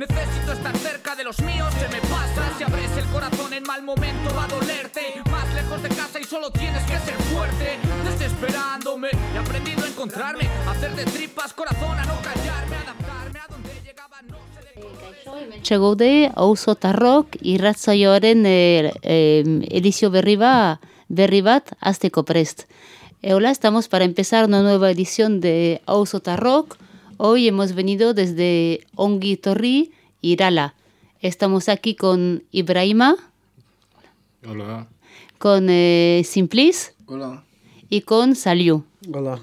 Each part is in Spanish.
Necesito estar cerca de los míos, se me pasa. Si abres el corazón en mal momento va a dolerte. Más lejos de casa y solo tienes que ser fuerte. Desesperándome, he aprendido a encontrarme. A hacer de tripas corazón, a no callarme, a adaptarme a donde llegaba, no sé de Hementxe gaude, auzo tarrok, irratzaioaren e, e, edizio berri, ba, berri bat azteko prest. E, hola, estamos para empezar una nueva edición de Auzo Tarrok. Hoy hemos venido desde Ongi Torri, Irala. Estamos aquí con Ibrahima, Hola. con eh, Simplis Hola. Y con Saliu. Hola.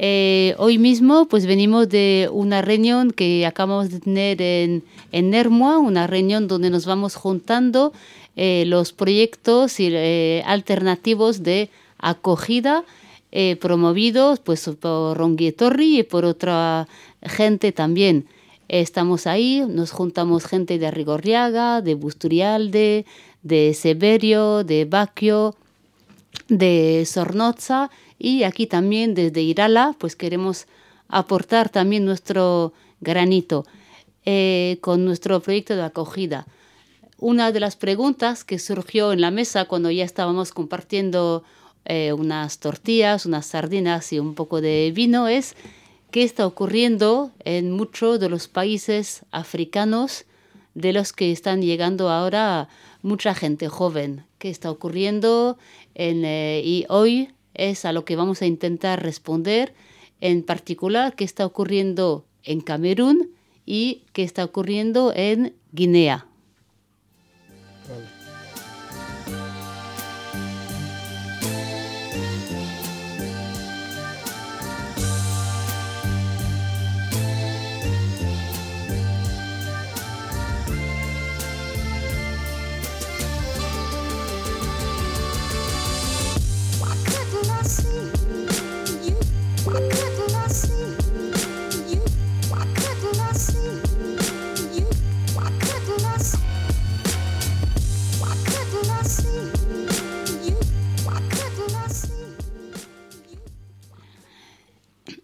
Eh, hoy mismo pues venimos de una reunión que acabamos de tener en, en Nermoa, una reunión donde nos vamos juntando eh, los proyectos y, eh, alternativos de acogida promovidos pues por Ronguietorri y por otra gente también. Estamos ahí, nos juntamos gente de Arrigorriaga, de Busturialde, de Severio, de Baquio, de Sornoza y aquí también desde Irala, pues queremos aportar también nuestro granito eh, con nuestro proyecto de acogida. Una de las preguntas que surgió en la mesa cuando ya estábamos compartiendo eh, unas tortillas, unas sardinas y un poco de vino es qué está ocurriendo en muchos de los países africanos de los que están llegando ahora mucha gente joven. ¿Qué está ocurriendo? Eh, y hoy es a lo que vamos a intentar responder, en particular qué está ocurriendo en Camerún y qué está ocurriendo en Guinea.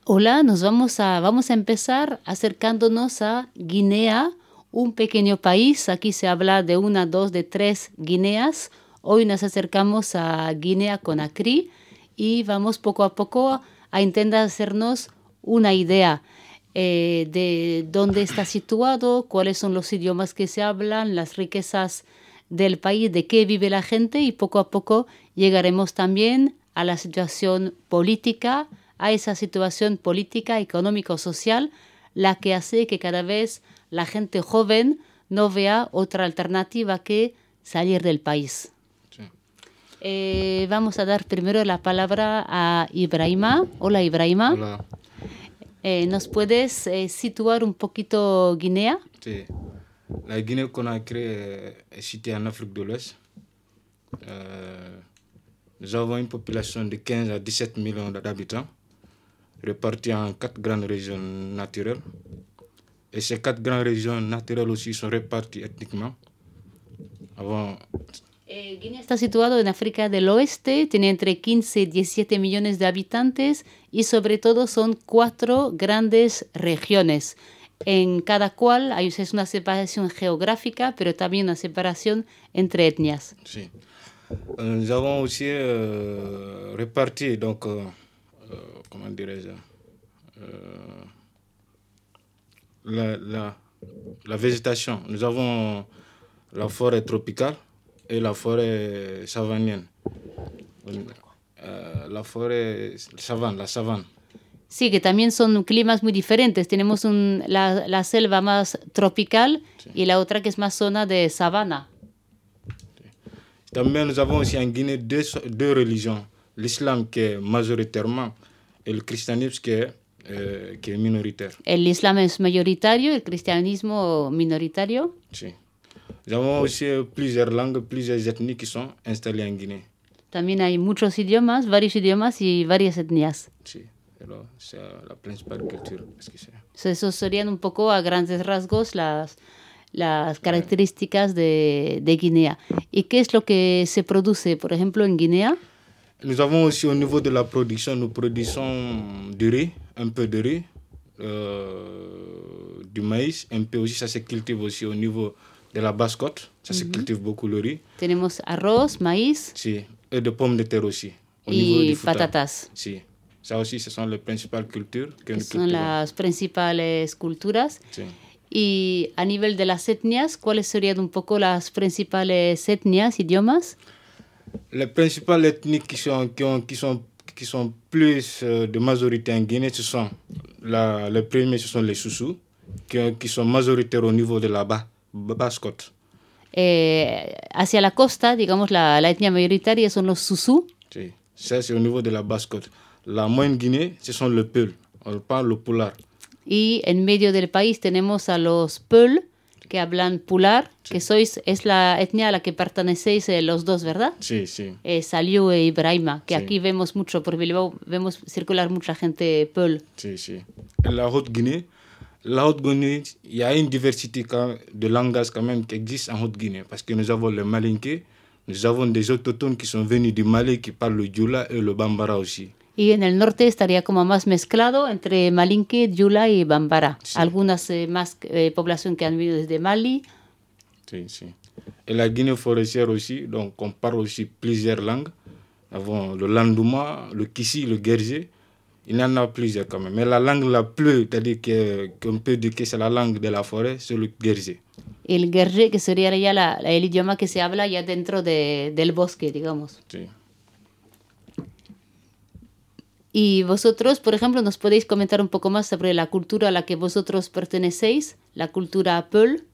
Hola, nos vamos a, vamos a empezar acercándonos a Guinea, un pequeño país. Aquí se habla de una, dos, de tres Guineas. Hoy nos acercamos a Guinea Conakry y vamos poco a poco a intentar hacernos una idea eh, de dónde está situado, cuáles son los idiomas que se hablan, las riquezas del país, de qué vive la gente y poco a poco llegaremos también a la situación política, a esa situación política, económico-social, la que hace que cada vez la gente joven no vea otra alternativa que salir del país. Sí. Eh, vamos a dar primero la palabra a Ibrahima. Hola Ibrahima. Hola. Eh, ¿Nos puedes eh, situar un poquito Guinea? Sí. La Guinée-Conakry est est située en Afrique de l'Ouest. Euh, nous avons une population de 15 à 17 millions d'habitants, répartis en quatre grandes régions naturelles. Et ces quatre grandes régions naturelles aussi sont réparties ethniquement. Avant, Eh, Guinea está situado en África del Oeste, tiene entre 15 y 17 millones de habitantes y sobre todo son cuatro grandes regiones. En cada cual hay es una separación geográfica, pero también una separación entre etnias. Euh, nous avons aussi euh, réparti, donc, euh, euh, comment dirais-je, euh, la, la, la végétation. Nous avons la forêt tropicale et la forêt savanienne. Euh, la forêt savane, la savane. Sí, que también son climas muy diferentes. Tenemos un- la, la selva más tropical y la otra que es más zona de sabana. También nous avons aussi en Guinée deux religions. L'islam qui est majoritairement christianisme qui est, euh, qui est minoritaire. El islam es mayoritario, el cristianismo minoritario. Si. Nous avons aussi plusieurs langues, plusieurs ethnies qui sont installées en Guinée. También hay muchos idiomas, varios idiomas y varias etnias. Si. pero c'est la principale culture. Parce que c'est- So, Esos serían un poco a grandes rasgos las, las características de, de Guinea. ¿Y qué es lo que se produce, por ejemplo, en Guinea? Nous avons aussi au niveau de la production, nous produisons du riz, un peu de riz, euh, du maïs, un peu aussi, ça se cultive aussi au niveau de la basse côte, ça se cultive beaucoup le riz, Tenemos arroz, maíz si, et de pommes de terre aussi. Au niveau du patatas. Si. Ça aussi, ce sont les principales cultures que que nous son cultivons. las principales culturas. Si. Y a nivel de las etnias, ¿cuáles serían un poco las principales etnias, idiomas? Les principales ethnies qui sont, qui ont, qui sont, qui sont plus euh, de majorité en Guinée, ce sont la, les premiers, ce sont les Soussous, qui, qui sont majoritaires au niveau de la bas, basse côte. Eh, hacia la costa, digamos, la, la etnia mayoritaria son los Susu. Si. Ça, c'est au niveau de la basse côte. La moyenne Guinée, ce sont le Peul. On parle le Poulard. Y en medio del país tenemos a los Peul, que hablan Pular, que sois, es la etnia a la que pertenecéis eh, los dos, ¿verdad? Si, si. Eh, Saliu e Ibrahima, que Sí. aquí vemos mucho, por Bilbao vemos circular mucha gente Peul. Si, si. Et la Haute-Guinée, la Haute-Guinée, il y a une diversité de langages quand même qui existe en Haute-Guinée. Parce que nous avons les Malinké, nous avons des autochtones qui sont venus du Mali qui parlent le Djoula et le Bambara aussi. Y en el norte estaría como más mezclado entre Malinke, Yula y Bambara. Sí. Algunas eh, más eh, población que han venido desde Mali. Si, si. Et la Guinée forestière aussi, donc on parle aussi plusieurs langues. Avons le Landouma, le Kissi, le Guerger. Il y en a plusieurs quand même. Mais la langue la plus, c'est-à-dire qu'on peut dire que c'est la langue de la forêt, c'est le Guerger. El guerre, que sería ya la- el idioma que se habla ya dentro de- del bosque, digamos. Si. Y vosotros, por ejemplo, nos podéis comentar un poco más sobre la cultura a la que vosotros pertenecéis, la cultura Peul.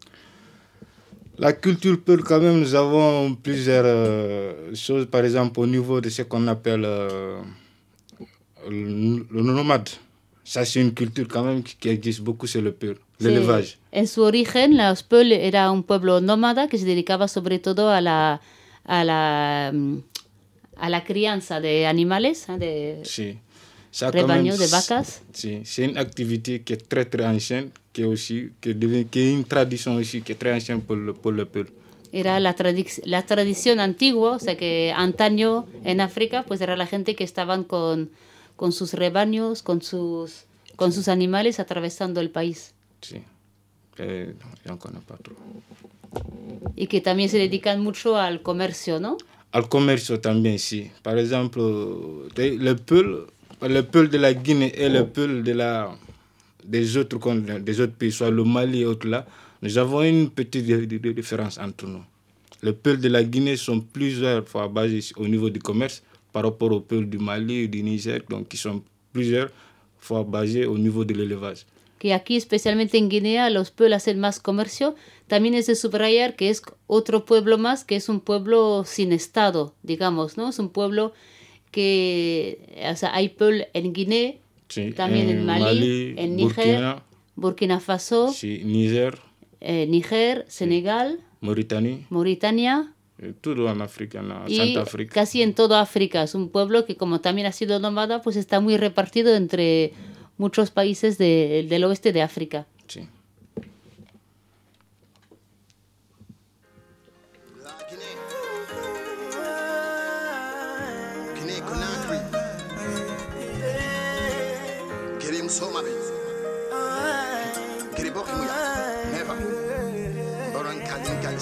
La culture Peul, quand même, nous avons plusieurs euh, choses. Par exemple, au niveau de ce qu'on appelle euh, le, le nomade. Ça, c'est une culture quand même qui, existe beaucoup, c'est le Peul. L'élevage. En su origen, los Peul era un pueblo nómada que se dedicaba sobre todo a la, a la, mm, a la crianza de animales, ¿eh? de Si. Ça, même, de vacas. C'est une activité qui est très, très ancienne, qui est aussi, qui, devient, qui est une tradition aussi, qui est très ancienne pour le, pour le Peul. Era la, tradic- la tradición antigua, o sea que antaño en África, pues era la gente que estaban con, con sus rebaños, con sus, con sus animales atravesando el país. Et, j'en connais pas trop. Y que también se dedican mucho al comercio, ¿no? Al comercio también, sí. Par exemple, de- le Peul, le Peul de la Guinée et le Peul de la, des, autres, des autres pays, soit le Mali et autres là, nous avons une petite di- di- di- différence entre nous. Les Peuls de la Guinée sont plusieurs fois basés au niveau du commerce par rapport aux Peuls du Mali et du Niger, donc qui sont plusieurs fois basés au niveau de l'élevage. que aquí, especialmente en Guinea, los Peul hacen más comercio, también es de subrayar que es otro pueblo más, que es un pueblo sin Estado, digamos, ¿no? Es un pueblo que, o sea, hay Peul en Guinea, Sí, también en, Mali, en Níger, Burkina, Burkina Faso, sí, Niger, eh, Níger, Senegal, Mauritanie, Mauritania et tout en Afrique, en y Centrafrique. casi en toda África. Es un pueblo que como también ha sido nómada, pues está muy repartido entre muchos países de- del oeste de África.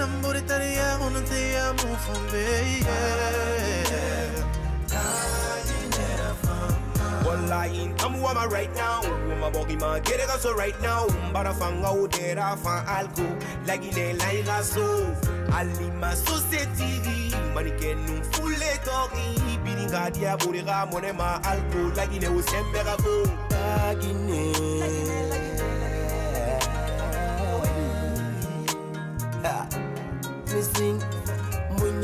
innamori tariya onu I'm woman right now. Woman buggy man, get it so right now. But I found out there I found alcohol, like in a like so. I live my society, money can no full talking. Beating God, yeah, but I like in a thing. When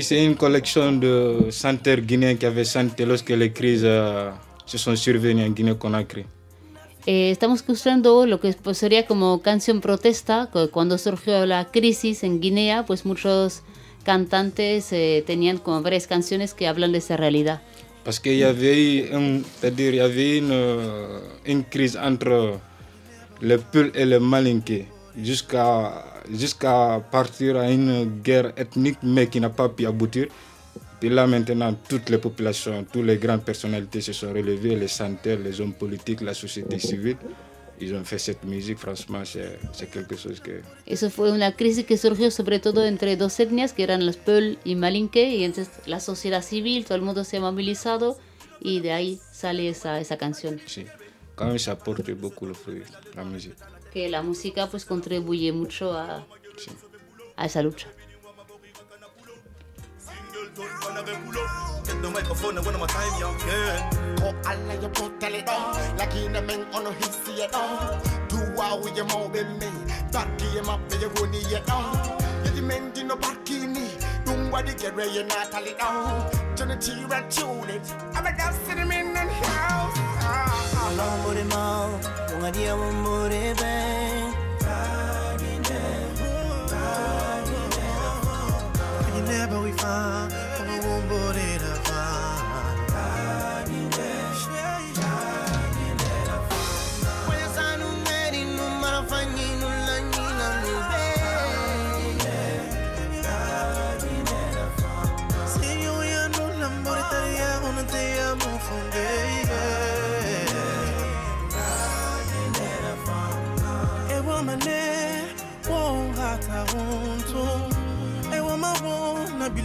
c'est une collection de chanteurs guinéens qui avaient chanté lorsque les crises euh, se sont survenues en Guinée-Conakry? Eh, estamos escuchando lo que pues, sería como canción protesta, cuando surgió la crisis en Guinea, pues muchos cantantes eh, tenían como varias canciones que hablan de esa realidad. Parce qu'il y avait eu un- il y avait une, une crise entre le Peul et le Malinké jusqu'à jusqu'à partir à une guerre ethnique mais qui n'a pas pu aboutir. Puis là maintenant, toutes les populations, toutes les grandes personnalités se sont relevées, les chanteurs, les hommes politiques, la société civile. Ils ont fait cette musique, franchement, c'est quelque chose que... Eso fue una crisis que surgió sobre todo entre dos etnias, que eran los Peul y Malinke, y entonces la sociedad civil, todo el mundo se ha movilizado, y de ahí sale esa, esa canción. Si. Quand même, ça porte beaucoup le fruit, la musique. Que la música pues contribuye mucho a, Si. a esa lucha. Take the microphone you down. Like man. Do what we up. You. Don't worry, down. I'm cinnamon and house. Don't. Never we find put it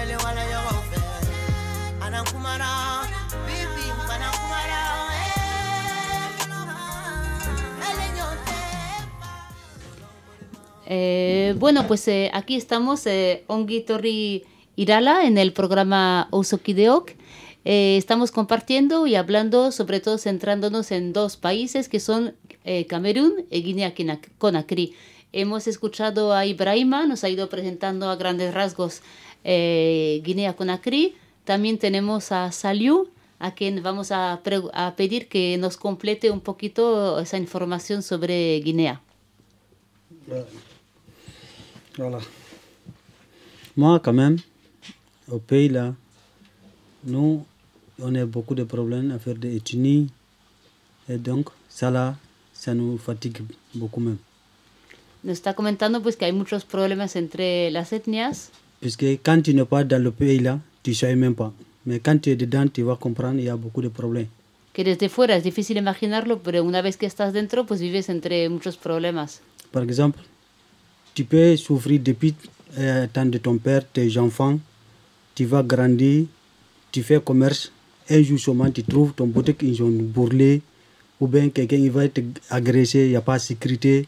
mele wala. Anakumara, anakumara, eh. Eh, bueno, pues eh, aquí estamos, eh, Ongi Torri Irala, en el programa Osokideok. Eh, estamos compartiendo y hablando, sobre todo centrándonos en dos países que son eh, Camerún y Guinea-Conakry. Hemos escuchado a Ibrahima, nos ha ido presentando a grandes rasgos eh, Guinea-Conakry. También tenemos a Saliu, a quien vamos a, a pedir que nos complete un poquito esa información sobre Guinea. Voilà. Moi, quand même, au pays là, nous, on a beaucoup de problèmes à faire des ethnies. Et donc, ça là, ça nous fatigue beaucoup même. Nos está comentando pues que hay muchos problemas entre las etnias, Puisque quand tu n'es pas dans le pays là, tu ne sais même pas. Mais quand tu es dedans, tu vas comprendre, il y a beaucoup de problèmes. que desde fuera es difícil imaginarlo, pero una vez que estás dentro pues vives entre muchos problemas. Par exemple, tu peux souffrir depuis euh, temps de ton père, tes enfants, tu vas grandir, tu fais commerce, un jour seulement tu trouves ton boutique, ils ont brûlé, ou bien quelqu'un il va te agresser, il n'y a pas de sécurité.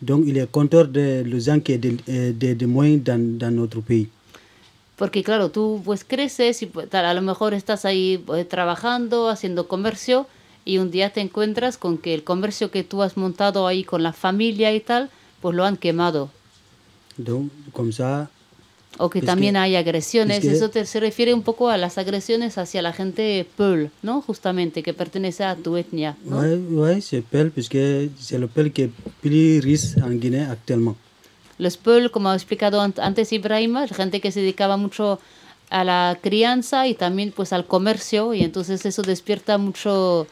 Donc il est de les gens qui euh, des- des moyens dans, dans notre pays. Porque claro, tú pues creces y pues, tal, a lo mejor estás ahí eh, trabajando, haciendo comercio y un día te encuentras con que el comercio que tú has montado ahí con la familia y tal, pues lo han quemado. Donc comme ça, O que Es también que- hay agresiones. es que- Eso te- se refiere un poco a las agresiones hacia la gente Peul, ¿no? Justamente, que pertenece a tu etnia. ¿no? ouais, ouais, c'est Pelle, puisque c'est le Pelle qui est plus riche en Guinée actuellement. los pueblos, como ha explicado ant- antes Ibrahima, gente que se dedicaba mucho a la crianza y también pues al comercio y entonces eso despierta mucho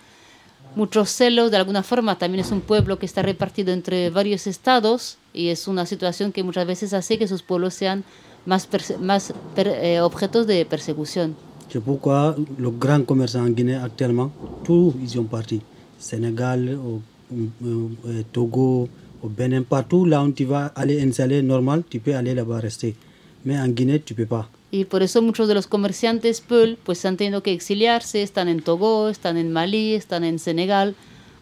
mucho celo de alguna forma. También es un pueblo que está repartido entre varios estados y es una situación que muchas veces hace que sus pueblos sean más, más eh, objetos de persecución. C'est pourquoi le grand commerçant en Guinée actuellement, tous ils sont partis. Sénégal, au, au- au Togo, au Bénin, partout là où tu vas aller installer normal, tu peux aller là-bas rester. Mais en Guinée, tu peux pas. Y por eso muchos de los comerciantes Peul pues han tenido que exiliarse, están en Togo, están en Malí, están en Senegal,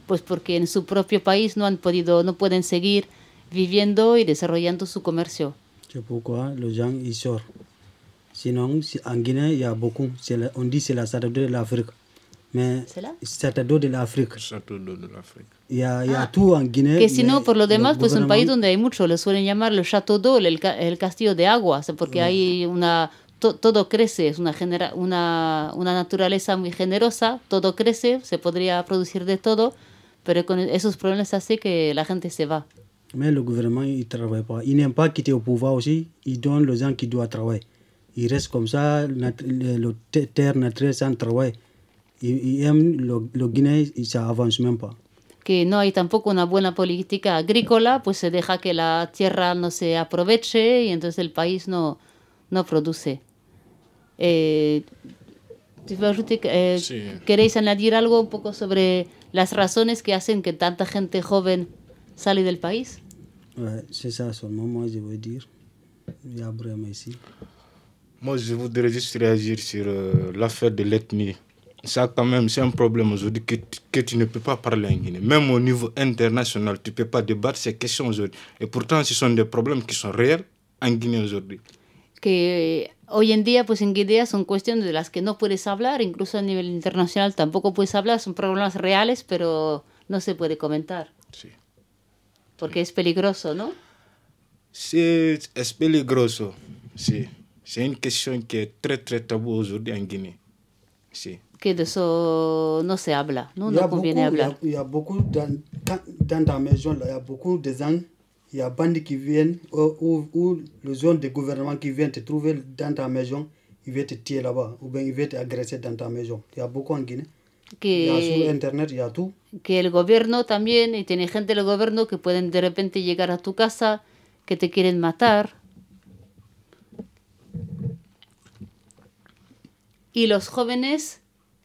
pues porque en su propio país no han podido, no pueden seguir viviendo y desarrollando su comercio. Pourquoi les gens ils sortent. Sinon, si- en Guinée, il y a beaucoup. La- on dit c'est la Satado de l'Afrique. Mais C'est. Château d'eau de l'Afrique. Il y a, y a tout en Guinée. Que si no, por lo le demás, pues un país donde hay mucho, le suelen llamar el Chateau d'Eau, el, ca- el castillo de agua, porque hay una, to- todo crece, es una, genera, una, una naturaleza muy generosa, todo crece, se podría producir de todo, pero con esos problemas hace que la gente se va. Mais le gouvernement, il ne travaille pas. Il n'aime pas quitter au pouvoir aussi. Il donne les gens qui doivent travailler. Il reste comme ça, le, le te- terre naturelle sans travail. Il, il aime le, le Guinée, il- ça avance même pas. que no hay tampoco una buena política agrícola, pues se deja que la tierra no se aproveche y entonces el país no, no produce. Eh, eh, Sí. ¿Queréis añadir algo un poco sobre las razones que hacen que tanta gente joven sale del país? Ouais, c'est ça seulement, moi, je veux dire. Il y a vraiment ici. Moi, je voudrais juste réagir sur euh, l'affaire de l'ethnie. Ça, quand même, c'est un problème aujourd'hui que, tu- que tu ne peux pas parler en Guinée. Même au niveau international, tu ne peux pas débattre ces questions aujourd'hui. Et pourtant, ce sont des problèmes qui sont réels en Guinée aujourd'hui. que hoy en día, pues en Guinea son cuestiones de las que no puedes hablar, incluso a nivel internacional tampoco puedes hablar, son problemas reales, pero no se puede comentar, Sí. Porque es peligroso, ¿no? C'est es peligroso. Sí. C'est une question qui est très, très tabou aujourd'hui en Guinée. Sí. Que de eso no se habla, ¿no? il, y a No beaucoup, il, y a, hablar. il y a beaucoup dans, quand- dans ta maison, là, il y a beaucoup de gens, il y a bandits qui viennent, ou, ou, ou les de gouvernement qui viennent te trouver dans ta maison, ils veulent te tuer là-bas, ou bien ils veulent t'agresser dans ta maison. Il y a beaucoup en Guinée. Que, Internet, il y a tout. que el gobierno también, y tiene gente del gobierno que pueden de repente llegar a tu casa, que te quieren matar. Y los jóvenes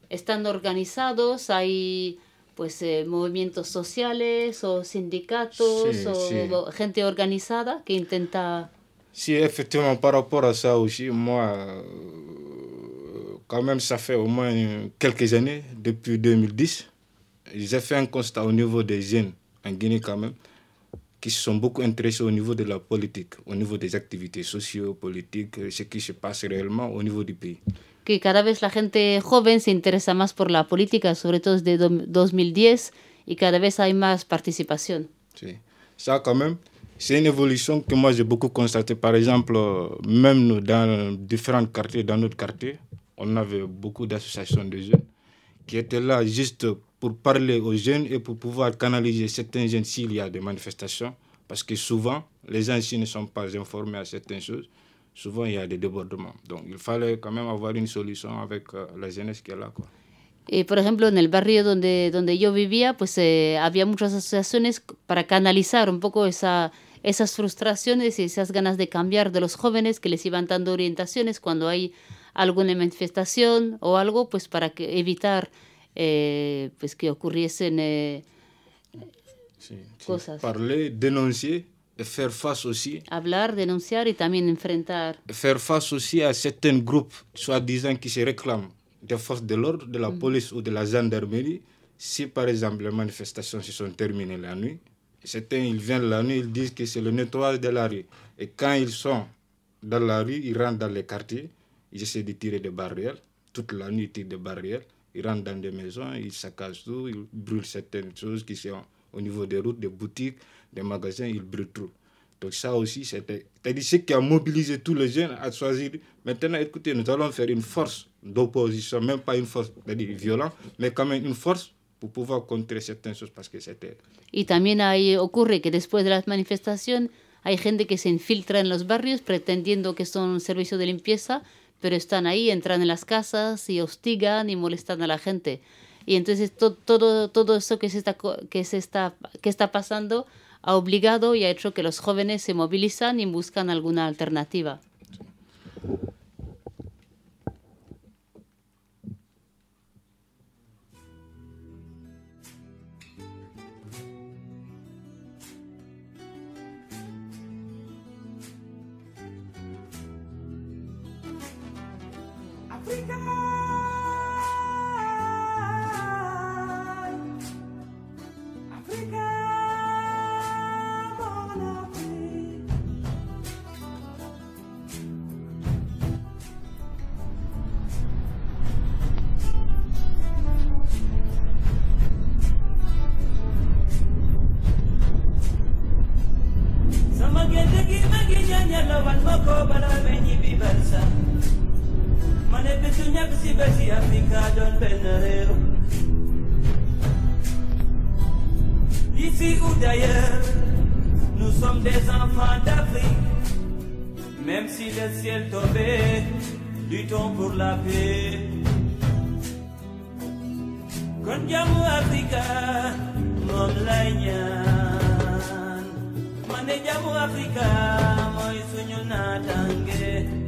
están organizados, hay pues eh, movimientos sociales o sindicatos Sí, o sí. gente organizada que intenta Si effectivement par rapport à ça aussi, moi, quand même, ça fait au moins quelques années, depuis 2010, j'ai fait un constat au niveau des jeunes en Guinée quand même, qui se sont beaucoup intéressés au niveau de la politique, au niveau des activités socio-politiques, ce qui se passe réellement au niveau du pays. que cada vez la gente joven se interesa más por la política, sobre todo desde do- 2010, y cada vez hay más participación. Sí. Ça, quand même, c'est une évolution que moi j'ai beaucoup constatée. Par exemple, même nous, dans différents quartiers, dans notre quartier, on avait beaucoup d'associations de jeunes qui étaient là juste pour parler aux jeunes et pour pouvoir canaliser certains jeunes s'il y a des manifestations. Parce que souvent, les ici ne sont pas informés à certaines choses. Souvent, il y a des débordements. Donc, il fallait quand même avoir une solution avec euh, la jeunesse qui est là. Quoi. Eh, por ejemplo, en el barrio donde, donde yo vivía, pues eh, había muchas asociaciones para canalizar un poco esa, esas frustraciones y esas ganas de cambiar de los jóvenes que les iban dando orientaciones cuando hay alguna manifestación o algo, pues para que, evitar eh, pues que ocurriesen eh, Si, si Cosas. Parler, dénoncer et faire face aussi hablar, denunciar y también enfrentar. faire face aussi à certains groupes, soi-disant, qui se réclament des forces de l'ordre, de la police ou de la gendarmerie. Si par exemple les manifestations se sont terminées la nuit, certains ils viennent la nuit, ils disent que c'est le nettoyage de la rue. Et quand ils sont dans la rue, ils rentrent dans les quartiers, ils essaient de tirer des barrières. Toute la nuit, ils tirent des barrières. Ils rentrent dans des maisons, ils saccagent tout, ils brûlent certaines choses qui sont au niveau des routes, des boutiques, des magasins, ils brûlent tout. Donc ça aussi, c'était... Ce qui a mobilisé tous les jeunes à choisir. Maintenant, écoutez, nous allons faire une force d'opposition, même pas une force, c'est-à-dire violente, mais quand même une force pour pouvoir contrer certaines choses parce que c'était... Y también hay, ocurre que después de la manifestación Hay gente que se infiltra en los barrios pretendiendo que son servicios de limpieza, pero están ahí, entran en las casas y hostigan y molestan a la gente. Y entonces to- todo, todo eso que está, que, que está pasando ha obligado y ha hecho que los jóvenes se movilizan y buscan alguna alternativa. le ciel tombé, luttons pour la paix. Konjamu Africa, mom lay ñaan. Mané jamu Africa, moy suñu natangue.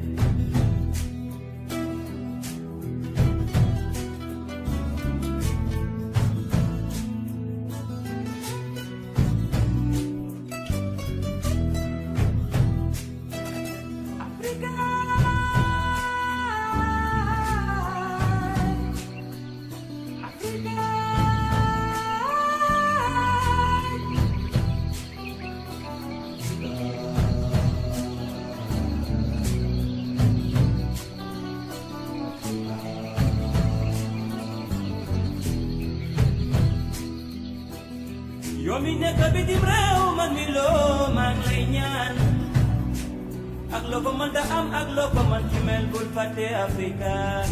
κάθε Αφρικά.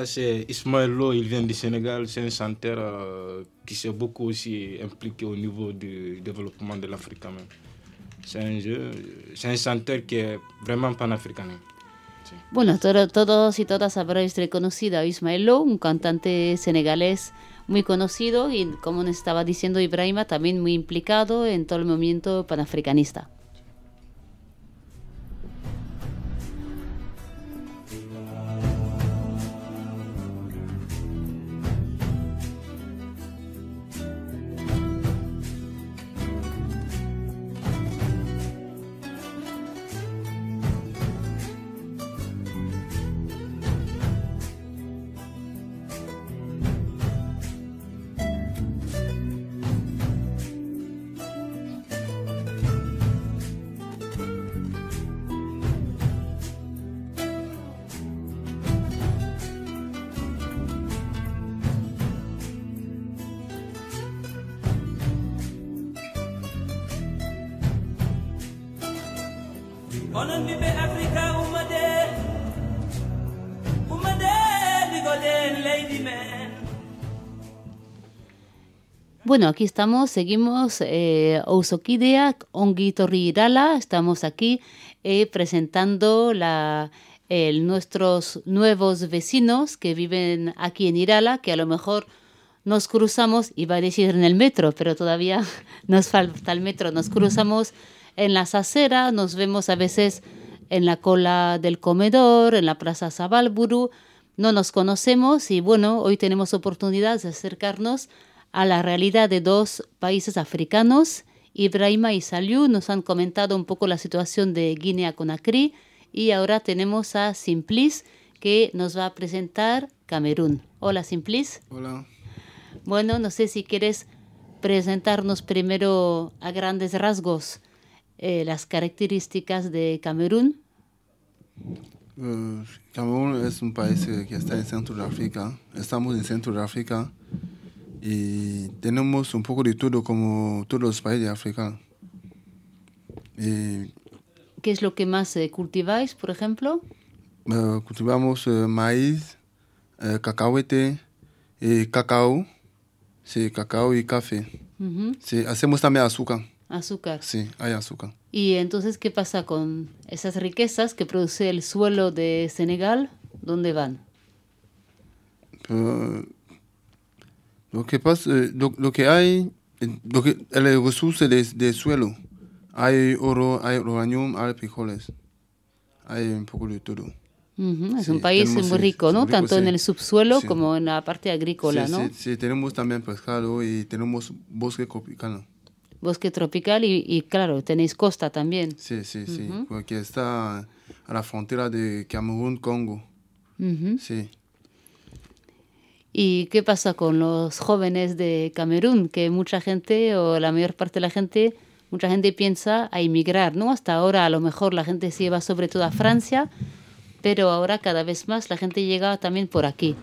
Ça, c'est Ismaël Lo, il vient du Sénégal. C'est un chanteur euh, qui s'est beaucoup aussi impliqué au niveau du développement de l'Afrique quand même. C'est un, jeu- un chanteur qui est vraiment panafricain. Bueno, todo- todos y todas habréis reconocido a Ismael Lo, un cantante senegalés muy conocido y, como nos estaba diciendo Ibrahima, también muy implicado en todo el movimiento panafricanista. Bueno, aquí estamos, seguimos eh, Ousokidea, Ongi Torrirala, estamos aquí eh, presentando el- nuestros nuevos vecinos que viven aquí en Irala, que a lo mejor nos cruzamos, iba a decir en el metro, pero todavía nos falta el metro, nos cruzamos en las aceras, nos vemos a veces en la cola del comedor, en la Plaza Sabalburu, no nos conocemos y bueno, hoy tenemos oportunidad de acercarnos a la realidad de dos países africanos. Ibrahima y Saliu nos han comentado un poco la situación de Guinea-Conakry y ahora tenemos a Simplice que nos va a presentar Camerún. Hola Simplice. Hola. Bueno, no sé si quieres presentarnos primero a grandes rasgos eh, las características de Camerún. Eh, Camerún es un país que está en centro de África. Estamos en centro de África y tenemos un poco de todo como todos los países de África. Y, ¿Qué es lo que más eh, cultiváis, por ejemplo? eh, cultivamos eh, maíz, eh, cacahuete, y cacao, sí, cacao y café. Sí, hacemos también azúcar. Azúcar. Sí, hay azúcar. Y entonces, ¿qué pasa con esas riquezas que produce el suelo de Senegal? ¿Dónde van? Lo que pasa, eh, lo, lo que hay, lo que, el recurso de, de suelo, hay oro, hay uranium, hay frijoles, hay un poco de todo. Ujú, Es Sí, un país muy sí, rico, ¿no? rico, Tanto en sí. el subsuelo Sí. como en la parte agrícola, sí, ¿no? sí, sí, tenemos también pescado y tenemos bosque tropical. Bosque tropical y, y, claro, tenéis costa también. Sí, sí, sí, Ujú. porque está a la frontera de Camerún-Congo. Ujú. Sí. ¿Y qué pasa con los jóvenes de Camerún? Que mucha gente, o la mayor parte de la gente, mucha gente piensa a emigrar, ¿no? Hasta ahora a lo mejor la gente se iba sobre todo a Francia, pero ahora cada vez más la gente llega también por aquí.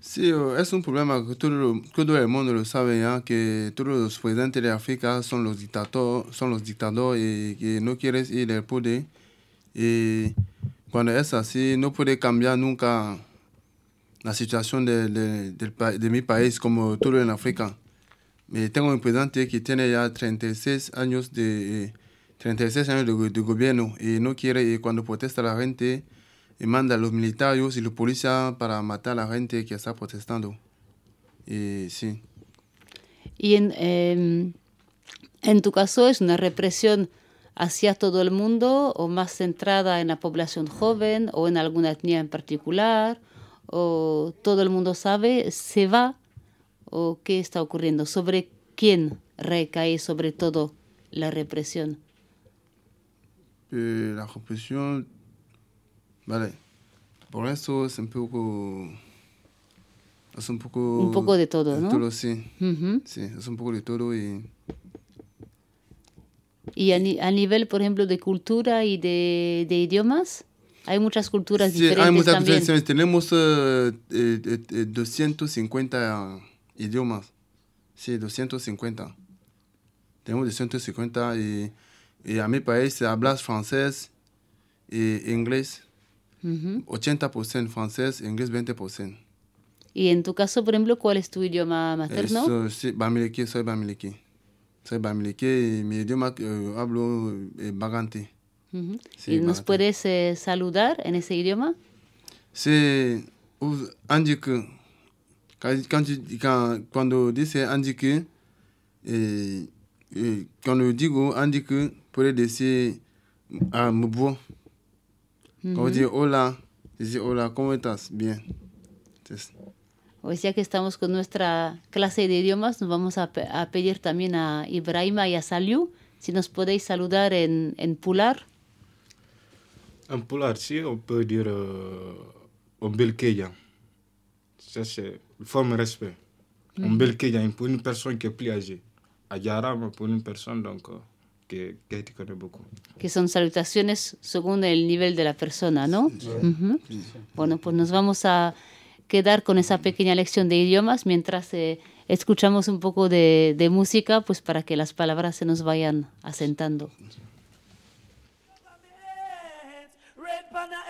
Sí, es un problema que todo, todo el mundo lo sabe ya, que todos los presidentes de África son los dictadores, son los dictadores y que no quieres ir del poder. Y cuando es así, no puede cambiar nunca la situación de, mi país como todo en África. Eh, tengo un presidente que tiene ya 36 años de, eh, 36 años de, go- de gobierno y no quiere, y cuando protesta la gente, y manda a los militares y los policías para matar a la gente que está protestando. Y sí. Em, en tu caso es una represión hacia todo el mundo o más centrada en la población joven o en alguna etnia en particular o todo el mundo sabe, se va o qué está ocurriendo, sobre quién recae sobre todo la represión. Eh, la represión, vale, por eso es un poco, es un poco... Un poco de todo, ¿no? todo, sí. Sí, es un poco de todo y... Y a, ni- a nivel, por ejemplo, de cultura y de, de idiomas, hay muchas culturas Sí, diferentes hay muchas también. diferencias. Tenemos eh, eh, eh, eh, 250 idiomas. Sí, 250. Tenemos 250 y, y a mi país hablas francés y inglés. Ujú. 80% francés, inglés 20%. Y en tu caso, por ejemplo, ¿cuál es tu idioma materno? Eso, sí, Bamileke, soy Bamileke. Soy Bamileke y mi idioma que hablo es Bagante. Ujú. Sí, ¿Y nos puedes eh, saludar en ese idioma? Tu- quand- cuando dice indique eh, eh, cuando digo indique puede decir a mubo como decir hola decir hola cómo estás bien. Entonces, Pues ya que estamos con nuestra clase de idiomas, nos vamos a, pe- a pedir también a Ibrahima y a Saliu si nos podéis saludar en, en Pular. En Poulard, si on peut dire euh, Ombelkeya. Ça, c'est une forme de respect. Mhm. Ombelkeya, pour une personne qui est plus âgée. Adjarama, pour une personne donc, que, que te connaît beaucoup. que son salutaciones según el nivel de la persona, ¿no? Bueno, pues nos vamos a quedar con esa pequeña lección de idiomas mientras eh, escuchamos un poco de, de música, pues para que las palabras se nos vayan asentando. Sana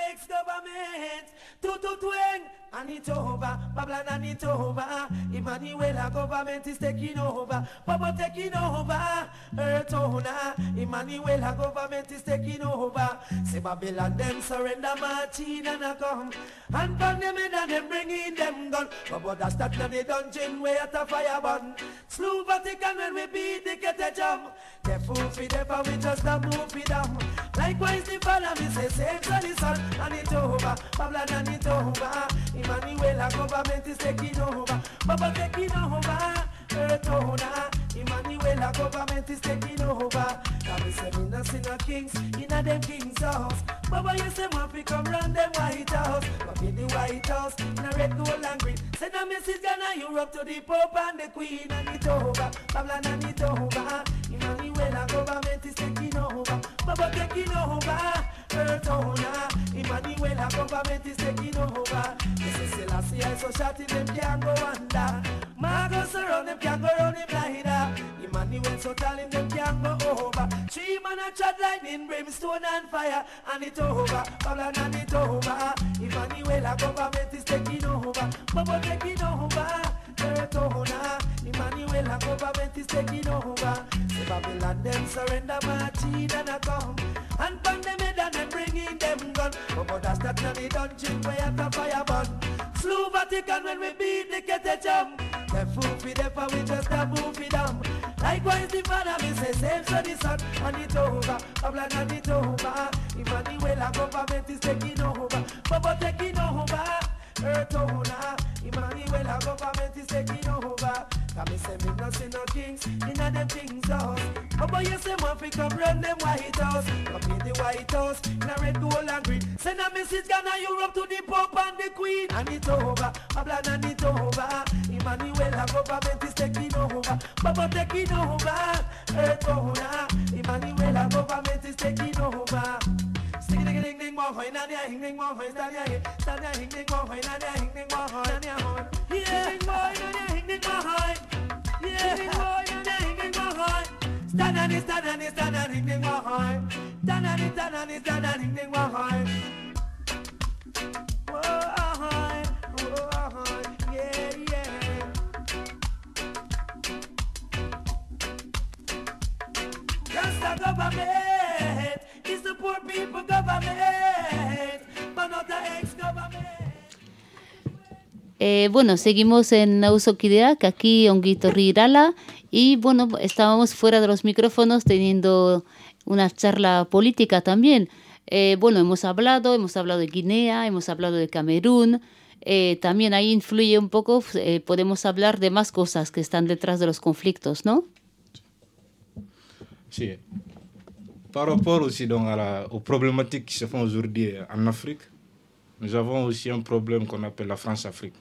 government, tutu twang, and it over, Babylon and it over. Emmanuel government is taking over, Papa taking over. Earth owner, Emmanuel government is taking over. Say Babylon them surrender marching and a come, and burn them in and them bringing them gun. But that's that the dungeon where at a fire burn. Slew Vatican when we beat the get a jump. The fool for the we just a move for them. Likewise the father me say same to the son and it over. Over. Babylon it over. Emmanuel government is taking over. Baba taking over. Earth. Emmanuel government is taking over. Now we say we not see no kings in a them king's house. Baba you say want to come round them White House. But in the White House, in a red, gold and green. Send a message Ghana, Europe to the Pope and the Queen and it over. Babylon and it over. Emmanuel government is taking over. Baba taking over. Owner. Emmanuel government is taking over. This is Selassie, I so shouting them can't go under. Marcos around them can't go round him like. Emmanuel so telling them can't go over. Three man a chat lightning, brimstone and fire, and it over. Babylon and it over. Emmanuel government is taking over. Baba taking over. Owner. Emmanuel government is taking over. Say Babylon them surrender Martin and a come. And pan and them gun. But that's that now the dungeon where at the fire burn. Slew Vatican when we beat the catechism. The food for them and we just a move for them. Likewise the father me say same so the son and it over. Babylon and it over. Emmanuel government is taking over. Baba taking over. Earth owner. Emmanuel government is taking over. Cause me say me no see no kings in a them kings house. Oh boy you say come run them White House. Come in the White House in a red, gold and green. Send a message Ghana Europe to the Pope and the Queen. And it over, Babylon and it over. Emmanuel government is taking over. Baba taking over. Earth owner. Emmanuel government is taking over đinh mong hỏi na nia hình đinh mong hỏi ta nia hình ta nia hình đinh mong hỏi na nia hình đinh mong hỏi na nia hỏi hình đinh mong na nia hình đinh mong hỏi hình đinh mong na nia hình đinh yeah, yeah. The government. It's the poor people government. Eh, bueno, seguimos en Nausokideak, aquí Onguito Rirala, y bueno, estábamos fuera de los micrófonos teniendo una charla política también. Eh, bueno, hemos hablado, hemos hablado de Guinea, hemos hablado de Camerún, eh, también ahí influye un poco, podemos hablar de más cosas que están detrás de los conflictos, ¿no? Si. Par rapport aussi donc la- aux problématiques qui se font aujourd'hui en Afrique, nous avons aussi un problème qu'on appelle la France-Afrique.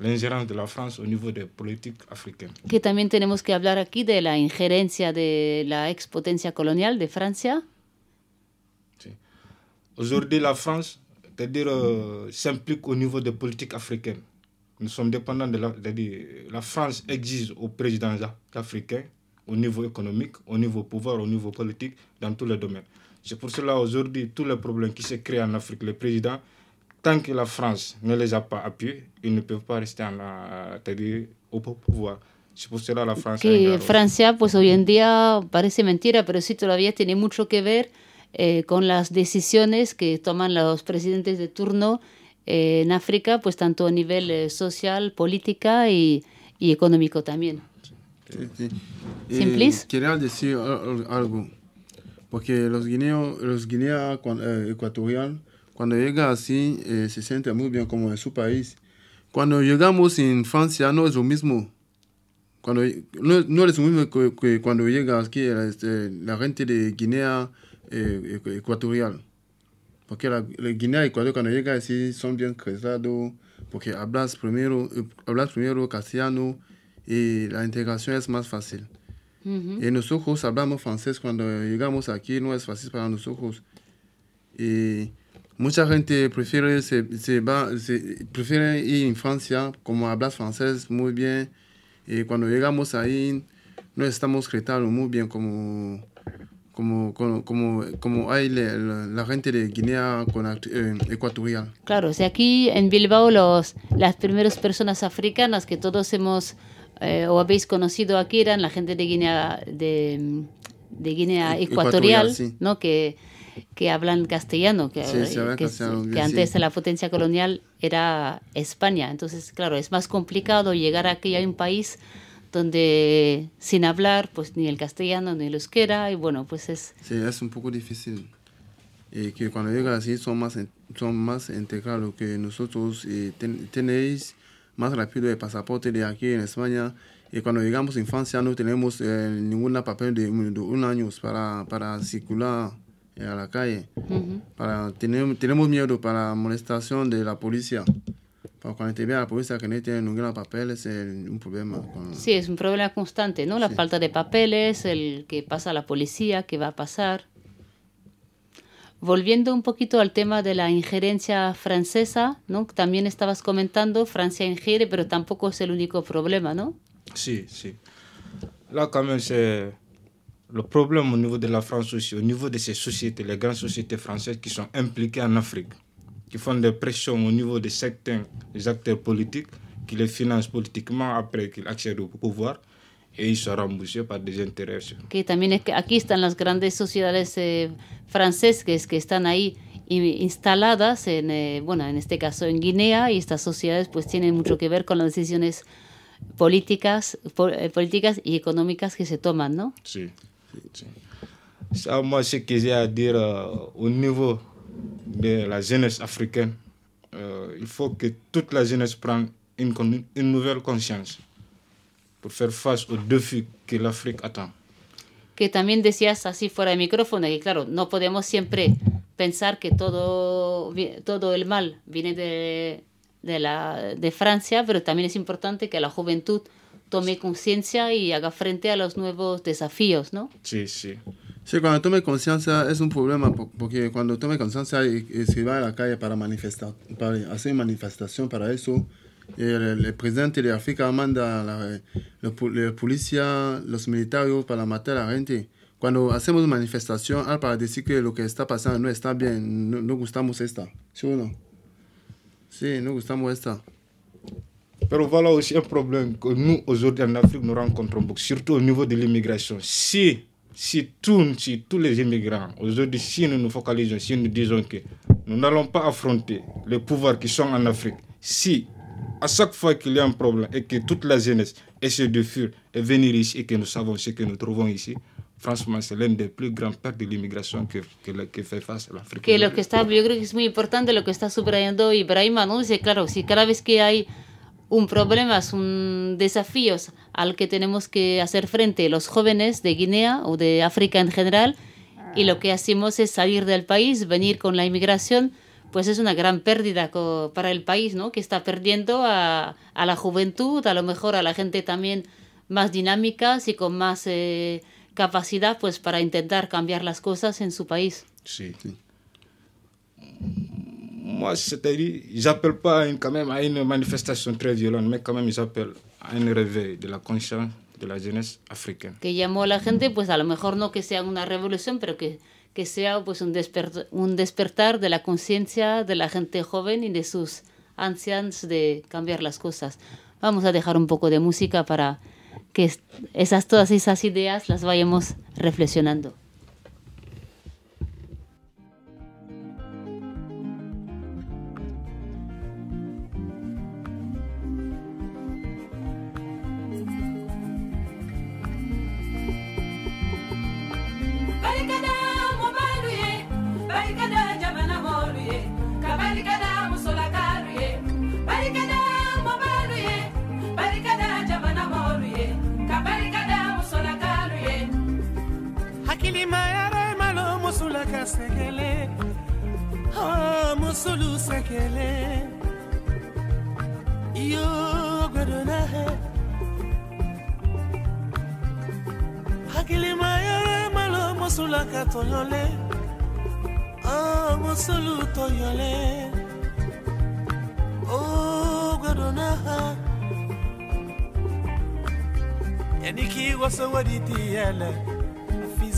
L'ingérence de la France au niveau des politiques africaines. Que también tenemos que hablar aquí de la injerencia de la expotencia colonial de Francia. Aujourd'hui, la France, c'est-à-dire, euh, s'implique au niveau des politiques africaines. Nous sommes dépendants de la, la France exige aux présidents africains, au niveau économique, au niveau pouvoir, au niveau politique, dans tous les domaines. C'est pour cela aujourd'hui, tous les problèmes qui se créent en Afrique, les présidents, tant que la France ne les a pas appuyés, ils ne peuvent pas rester en la- c'est-à-dire, au pouvoir. La France a un que. Francia, pues hoy en día parece mentira, pero sí todavía tiene mucho que ver eh, con las decisiones que toman los presidentes de turno eh, en África, pues tanto a nivel eh, social, política y, y económico también. Sí, sí. Eh, please. Quería decir al- algo, porque los guineos, los eh, ecuatorianos, cuando llega así, eh, se sienten muy bien como en su país. Cuando llegamos en Francia no es lo mismo. Cuando, no, no es lo mismo que, que cuando llega aquí este, la gente de Guinea eh, ecu- ecuatorial. Porque la, la Guinea Ecuador cuando llega así son bien crezados, porque hablas primero, eh, hablas primero castellano y la integración es más fácil. Y nosotros hablamos francés cuando llegamos aquí, no es fácil para nosotros. Y mucha gente prefiere, se, se va, se- prefiere ir en Francia, como hablas francés muy bien. Y cuando llegamos ahí, no estamos tratando muy bien como, como, como, como, como hay la, la- la gente de Guinea con, eh, ecuatorial. Claro, o sea, aquí en Bilbao los, las primeras personas africanas que todos hemos eh, o habéis conocido aquí eran la gente de Guinea, de, de Guinea E- Ecuatorial, ecuatorial, sí. ¿no? que, que hablan castellano, que, Sí, que, castellano, que bien, antes de la potencia colonial era España. Entonces, claro, es más complicado llegar aquí a un país donde sin hablar pues ni el castellano ni el euskera y bueno, pues es... Sí, es un poco difícil. y que cuando llegan así son más, son más integrados que nosotros y ten- tenéis más rápido el pasaporte de aquí en España y cuando llegamos en Francia no tenemos eh, ningún papel de, un- de un año para, para circular eh, a la calle. Ujú. Para, tenemos, tenemos miedo para molestación de la policía. Para cuando te vea la policía que no tiene ningún papel es el- un problema. con- Sí, es un problema constante, ¿no? La Sí. falta de papeles, el que pasa la policía, que va a pasar. Volviendo un poquito al tema de la injerencia francesa, ¿no? También estabas comentando, Francia ingiere, pero tampoco es el único problema, ¿no? Si, si. Là, quand même, c'est le problème au niveau de la France aussi, au niveau de ces sociétés, les grandes sociétés françaises qui sont impliquées en Afrique, qui font des pressions au niveau de certains acteurs politiques, qui les financent politiquement après qu'ils accèdent au pouvoir, et ils sont remboursés par des intérêts. Que también es que aquí están las grandes sociedades eh, francesas que, están ahí instaladas, en, eh, bueno, en este caso en Guinea, y estas sociedades pues tienen mucho que ver con las decisiones políticas, po- eh, políticas y económicas que se toman, ¿no? Si. Ça, moi, ce que j'ai à dire euh, au niveau de la jeunesse africaine, euh, il faut que toute la jeunesse prenne une, une nouvelle conscience pour faire face aux défis que l'Afrique attend. que también decías así fuera de micrófono, que claro, no podemos siempre pensar que todo, todo el mal viene de, de, la, de Francia, pero también es importante que la juventud tome conciencia y haga frente a los nuevos desafíos, ¿no? Sí, sí. Sí, cuando tome conciencia es un problema po- porque cuando tome conciencia y, se va a la calle para manifestar, para hacer manifestación para eso, el, el presidente de África manda a la, la policía, los militares para matar a la gente. Cuando hacemos manifestación, ah, para decir que lo que está pasando no está bien, no, no gustamos esta, ¿sí o no? Sí, no gustamos esta. Pero voilà aussi un problème que nous, aujourd'hui en Afrique, nous rencontrons beaucoup, surtout au niveau de l'immigration. Si, si, tous, si tous les immigrants, aujourd'hui, si nous nous focalisons, si nous disons que nous n'allons pas affronter les pouvoirs qui sont en Afrique, si à chaque fois qu'il y a un problème et que toute la jeunesse essaie de fuir et venir ici et que nous savons ce que nous trouvons ici, franchement, c'est l'une des plus grandes pertes de l'immigration que, que, fait face l'Afrique. Que lo que está, yo creo que es muy importante lo que está subrayando Ibrahima, ¿no? Dice, claro, si cada vez que hay un problema, es un desafío al que tenemos que hacer frente los jóvenes de Guinea o de África en general, y lo que hacemos es salir del país, venir con la inmigración, pues es una gran pérdida para el país, ¿no? Que está perdiendo a, a la juventud, a lo mejor a la gente también más dinámicas y con más eh, capacidad, pues para intentar cambiar las cosas en su país. Si. Moi, c'est-à-dire, j'appelle pas à une- quand même à une manifestation très violente, mais quand même, j'appelle à un réveil de la conscience de la jeunesse africaine. que llamó a la gente, pues a lo mejor no que sea una revolución, pero que, que sea pues un, desper- un despertar de la conciencia de la gente joven y de sus ansias de cambiar las cosas. Vamos a dejar un poco de música para que es- esas todas esas ideas las vayamos reflexionando. limayara emalo mosulaka sekele oh, mosulu sekele. Yo gwedonahe hakili mayara emalo mosulaka toyole oh, mosulu toyole. Oh, gwedonaha yaniki wasowoditiyele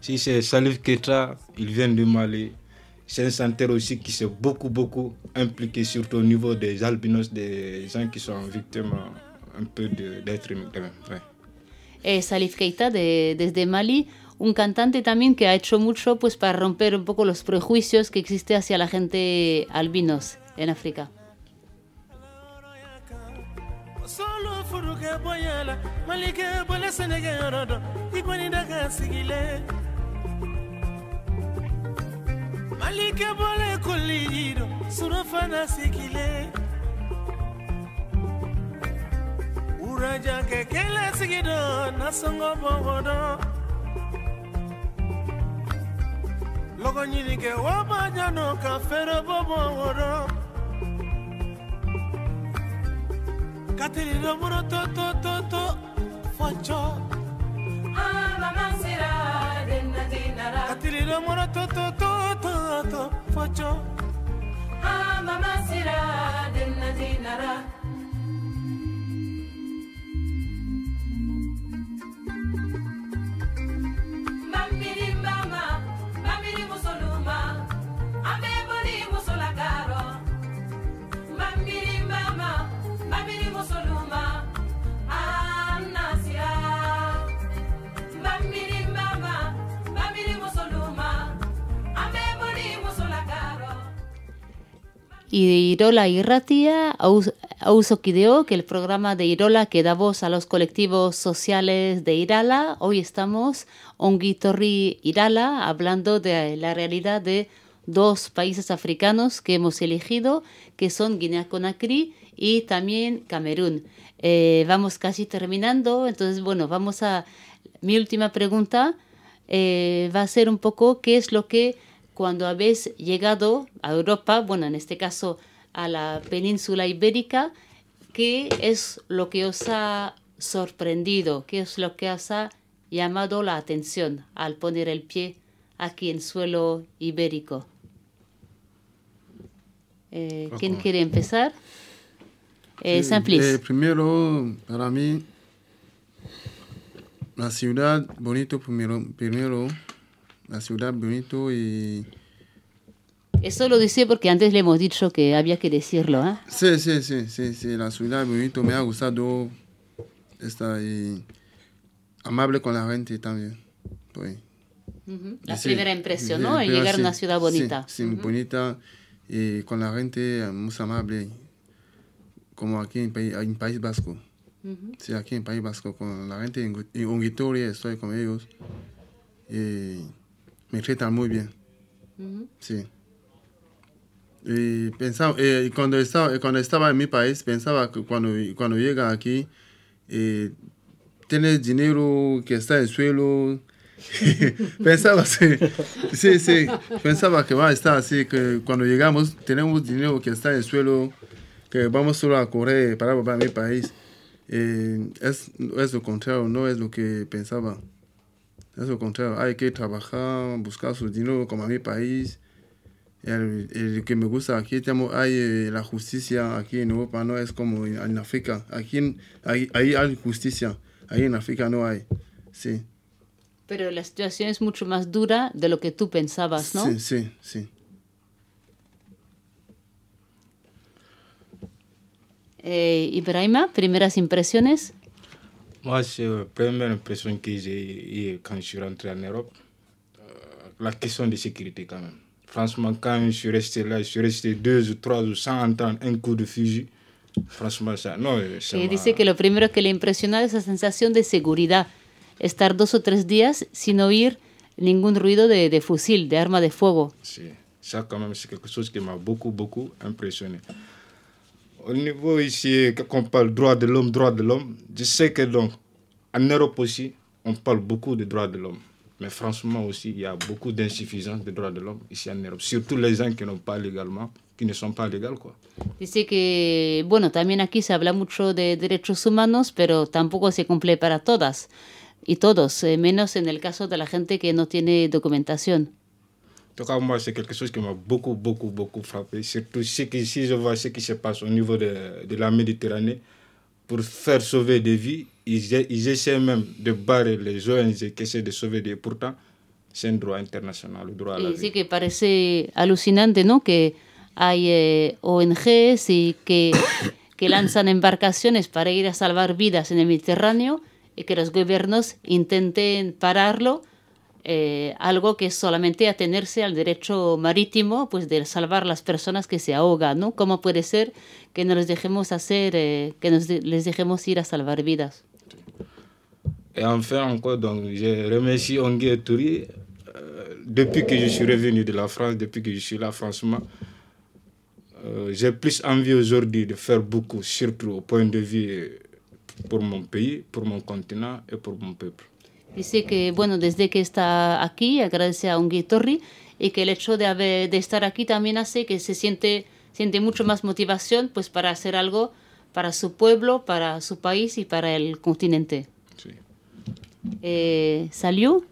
Si c'est Salif Keita, il vient du Mali. C'est un centre aussi qui s'est beaucoup, beaucoup impliqué, surtout au niveau des albinos, des gens qui sont victimes un peu de- d'être ouais. Eh, Salif Keita de- desde Mali, un cantante también que ha hecho mucho pues para romper un poco los prejuicios que existe hacia la gente albinos en África. Furuke boyala malike bole senege yorodo igwani daga sigile malike bole kulido surafana sigile uraja kekele sigido nasongo bongodo logo nyinike wabajano ka fere bobongodo Katiriro muro to to to to Foncho Katiriro muro to to to to to Foncho Bambiri Y Irola Irratia, Aus- Ausokideo, que el programa de Irola que da voz a los colectivos sociales de Irala. Hoy estamos Ongitorri Irala hablando de la realidad de dos países africanos que hemos elegido, que son Guinea-Conakry y también Camerún. Eh, vamos casi terminando, entonces bueno, vamos a... Mi última pregunta eh, va a ser un poco qué es lo que cuando habéis llegado a Europa, bueno, en este caso a la península ibérica, ¿qué es lo que os ha sorprendido? ¿Qué es lo que os ha llamado la atención al poner el pie aquí en suelo ibérico? Eh, ¿Quién quiere empezar? Eh, Sí, eh, primero, para mí, la ciudad bonito primero, primero la ciudad bonito y... Eso lo dice porque antes le hemos dicho que había que decirlo, ¿ah? Sí, sí, sí, sí, sí, la ciudad bonito me ha gustado, está ahí, amable con la gente también. Pues. La Sí, primera impresión, ¿no? El llegar a una ciudad sí, bonita. Sí, bonita y con la gente eh, muy amable, como aquí en, Paí- en País Vasco. Sí, aquí en País Vasco, con la gente en, en estoy con ellos y me tratan muy bien, sí. Y pensaba, eh, cuando, estaba, cuando estaba en mi país, pensaba que cuando, cuando llega aquí, eh, tienes dinero que está en el suelo. pensaba así, sí, sí, pensaba que va a estar así, que cuando llegamos tenemos dinero que está en el suelo, que vamos solo a correr para volver a mi país. Eh, es, es lo contrario, no es lo que pensaba. Es lo contrario, hay que trabajar, buscar su dinero como a mi país. El, el que me gusta aquí tenemos, hay eh, la justicia aquí en Europa, no es como en, en África. Aquí en- ahí, ahí hay justicia, ahí en África no hay. Sí, Pero la situación es mucho más dura de lo que tú pensabas, ¿no? sí, sí, sí. Eh, Ibrahima, primeras impresiones. Moi, c'est la première impression que j'ai eue quand je suis rentré en Europe. La question de sécurité, quand même. Franchement, quand je suis resté là, je suis resté deux ou trois jours sans entendre un coup de fusil. Franchement, ça, non, ça Que m'a- dice que lo primero que le impresiona es esa sensación de seguridad. Estar dos o tres días sin oír ningún ruido de, de fusil, de arma de fuego. C'est- Ça, quand même, c'est quelque chose qui m'a beaucoup, beaucoup impressionné. Au niveau ici, quand on parle droit de l'homme, droit de l'homme, je sais que donc, en Europe aussi, on parle beaucoup de droits de l'homme. Mais franchement aussi, il y a beaucoup d'insuffisance des droits de l'homme ici en Europe. Surtout les gens qui n'ont pas légalement, qui ne sont pas légaux, quoi. Dice que, bueno, también aquí se habla mucho de derechos humanos, pero tampoco se cumple para todas y todos, eh, menos en el caso de la gente que no tiene documentación. En tout cas, moi, c'est quelque chose qui m'a beaucoup, beaucoup, beaucoup frappé. Surtout ce qui, si je vois ce qui se passe au niveau de, de la Méditerranée, pour faire sauver des vies, ils, ils essaient même de barrer les ONG qui essaient de sauver des. Pourtant, c'est un droit international, le droit à la Y vie. sí que parece alucinante, ¿no? Que hay eh, ONGs y que, que lanzan embarcaciones para ir a salvar vidas en el Mediterráneo y que los gobiernos intenten pararlo, eh, algo que solamente atenerse al derecho marítimo, pues de salvar las personas que se ahogan, ¿no? ¿Cómo puede ser que no les dejemos hacer, eh, que nos de- les dejemos ir a salvar vidas? Et enfin, encore, donc, je remercie Ongué et Touri. Euh, depuis que je suis revenu de la France, depuis que je suis là, franchement, euh, j'ai plus envie aujourd'hui de faire beaucoup, surtout au point de vue pour mon pays, pour mon continent et pour mon peuple. Dice que, bueno, desde que está aquí, agradece a Ungi Torri y que el hecho de, haber, de estar aquí también hace que se siente, siente mucho más motivación pues para hacer algo para su pueblo, para su país y para el continente. Sí. Eh, Saliu,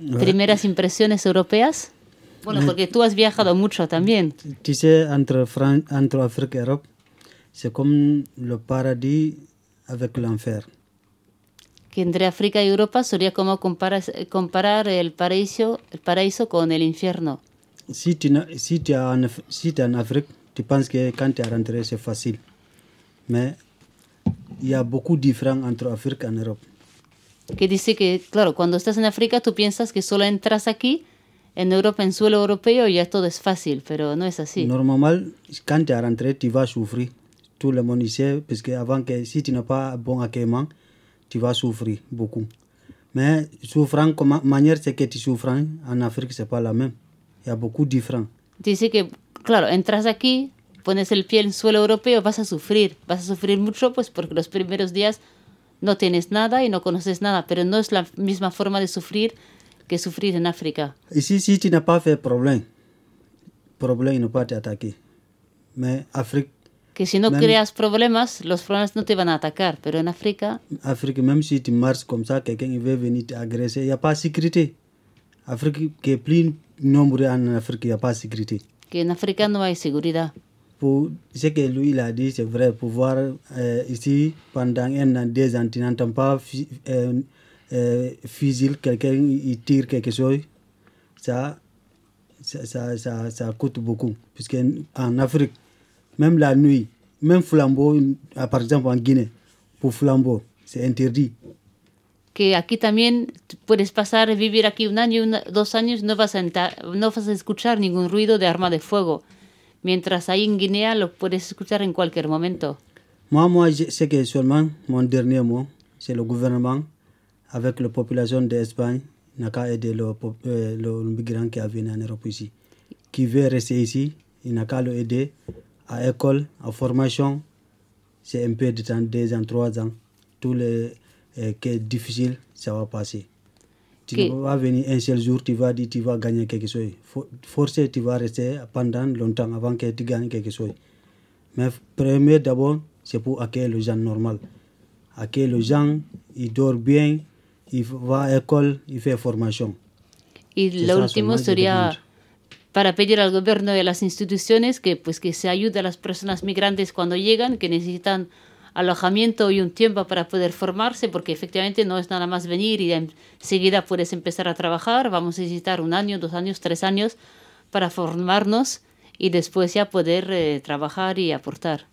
Ouais. primeras impresiones europeas. Bueno, porque tú has viajado mucho también. Sais, entre, Fran- entre Afrique et Europe, c'est comme le paradis avec l'enfer. Que entre África y Europa sería como comparar, comparar el, paraíso, el paraíso con el infierno. Si tu, si, tu es en, si en Afrique, tu penses que quand tu es rentré, c'est facile. Mais il y a beaucoup de différences entre Afrique et Europe. que dice que, claro, cuando estás en África tú piensas que solo entras aquí, en Europa, en suelo europeo, y ya todo es fácil, pero no es así. Normalement, quand tu es rentré, tu vas souffrir. Tout le monde y sait, parce que avant que si tu n'as pas bon accueillement, tu vas souffrir beaucoup. Mais souffrant, comme manière c'est que tu souffres en Afrique, c'est pas la même. Il y a beaucoup de différences. Dice que, claro, entras aquí, pones el pie en suelo europeo, vas a sufrir, vas a sufrir mucho, pues porque los primeros días no tienes nada y no conoces nada, pero no es la misma forma de sufrir que sufrir en África. Ici, si tu n'as pas fait problème, problème, ne pas t'attaquer. Mais Afrique, Que si no creas problemas, los problemas no te van a atacar, pero en África Afrique, même si tu marches comme ça, quelqu'un veut venir t'agresser, il n'y a pas de sécurité. Qui est plus nombreux en Afrique, il n'y a pas de sécurité. que en África no hay seguridad. Pour ce que lui il a dit, c'est vrai. Pour voir euh, ici, pendant un an, deux ans, tu n'entends pas euh, euh, fusil, quelqu'un il tire quelque chose, ça, ça, ça, ça, ça coûte beaucoup. Puisque en Afrique, même la nuit, même flambeau, ah, par exemple en Guinée, pour flambeau, c'est interdit. que aquí también puedes pasar, vivir aquí un año, una- dos años, no vas, a no vas a escuchar ningún ruido de arma de fuego. Mientras ahí en Guinea lo puedes escuchar en cualquier momento. Moi, moi, je sais que seulement mon dernier mot, c'est le gouvernement, avec la population d'Espagne, n'a qu'à aider le, euh, le migrant qui a venu en Europe ici. Qui veut rester ici, il n'a qu'à l'aider à école, à formation. C'est un peu de temps, deux ans, trois ans. Tout le euh, qui est difficile, ça va passer. Tu ne vas pas venir un seul jour, tu vas dire tu vas gagner quelque chose. For- Forcé, tu vas rester pendant longtemps avant que tu gagnes quelque chose. Mais premier d'abord, c'est pour accueillir les gens normal. Accueillir les gens, ils dorment bien, ils vont à l'école, ils font formation. Y lo último sería. Para pedir al gobierno y a las instituciones que pues que se ayude a las personas migrantes cuando llegan, que necesitan alojamiento y un tiempo para poder formarse, porque efectivamente no es nada más venir y enseguida puedes empezar a trabajar, vamos a necesitar un año, dos años, tres años para formarnos y después ya poder eh, trabajar y aportar.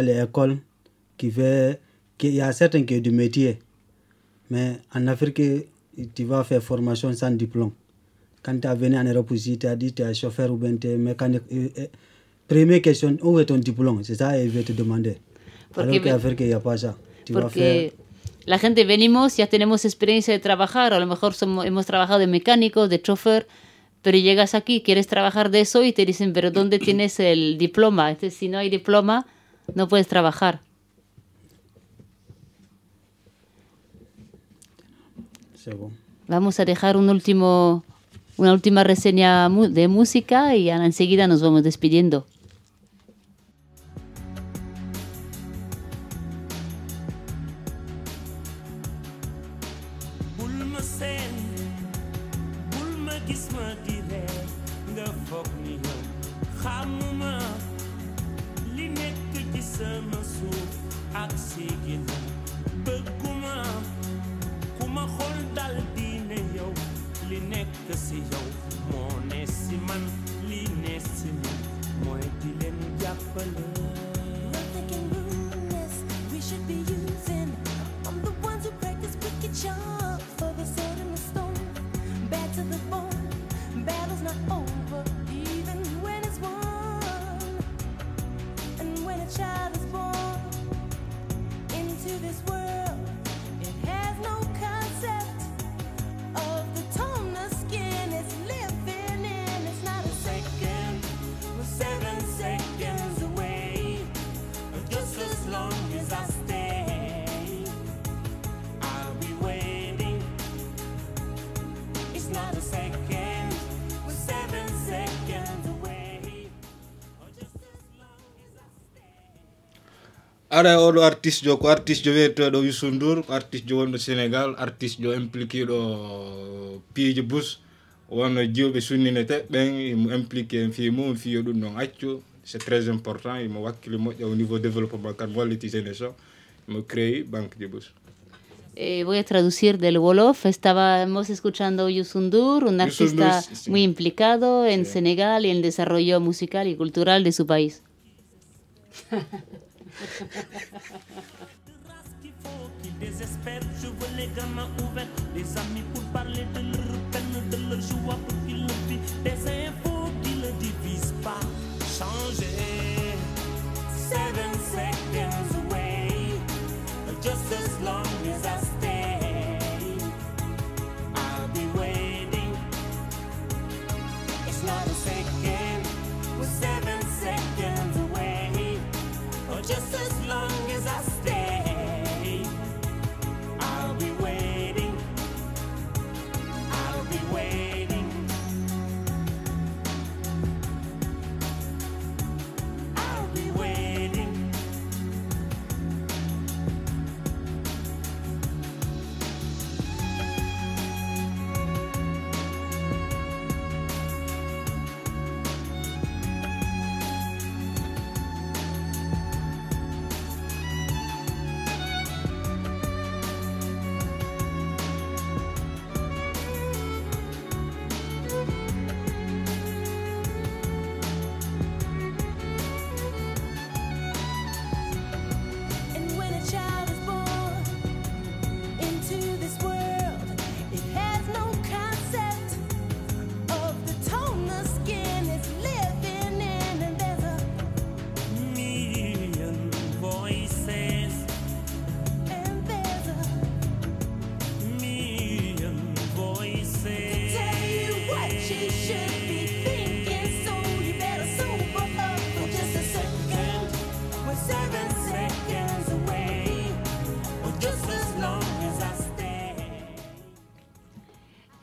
L'école, qui veulent... Il. Mais en Afrique, tu vas faire formation sans diplôme. Quand tu es venu en Europe ici, tu as dit tu es chauffeur ou bien tu es mécanique. euh, euh, Première question, où est ton diplôme C'est ça qu'ils veulent te demander. Porque Alors qu'en Afrique, il n'y a pas ça. Tu vas faire... La gente venimos, ya tenemos experiencia de trabajar, a lo mejor somos, hemos trabajado de mecánico, de chofer, pero llegas aquí, quieres trabajar de eso y te dicen, pero ¿dónde tienes el diploma? Entonces, si no hay diploma, no puedes trabajar. C'est bon. Vamos a dejar un último, una última reseña de música y enseguida nos vamos despidiendo. Aɗa e oɗo artiste jo ko artiste jo wiyeteɗo youssou ndour ko artiste jo wonɗo sénégal artiste jo impliqué ɗo piiji bus wonno jiwɓe sunninete ɓen imo impliqué fi mum fiyo ɗum ɗon accu c'est très important imo wakkile moƴƴa au niveau développement kan walliti jeunesse o imo créé banque de bus Eh, voy a traducir del Wolof. Estábamos escuchando Yusundur, un artista sí. muy implicado en Senegal y en el desarrollo musical y cultural de su país. je veux les gamins ouverts, des amis pour parler de leur peine, de leur joie pour qu'ils le vivent, des infos qui ne divisent pas, changer. Seven seconds away, just as long as I stay, as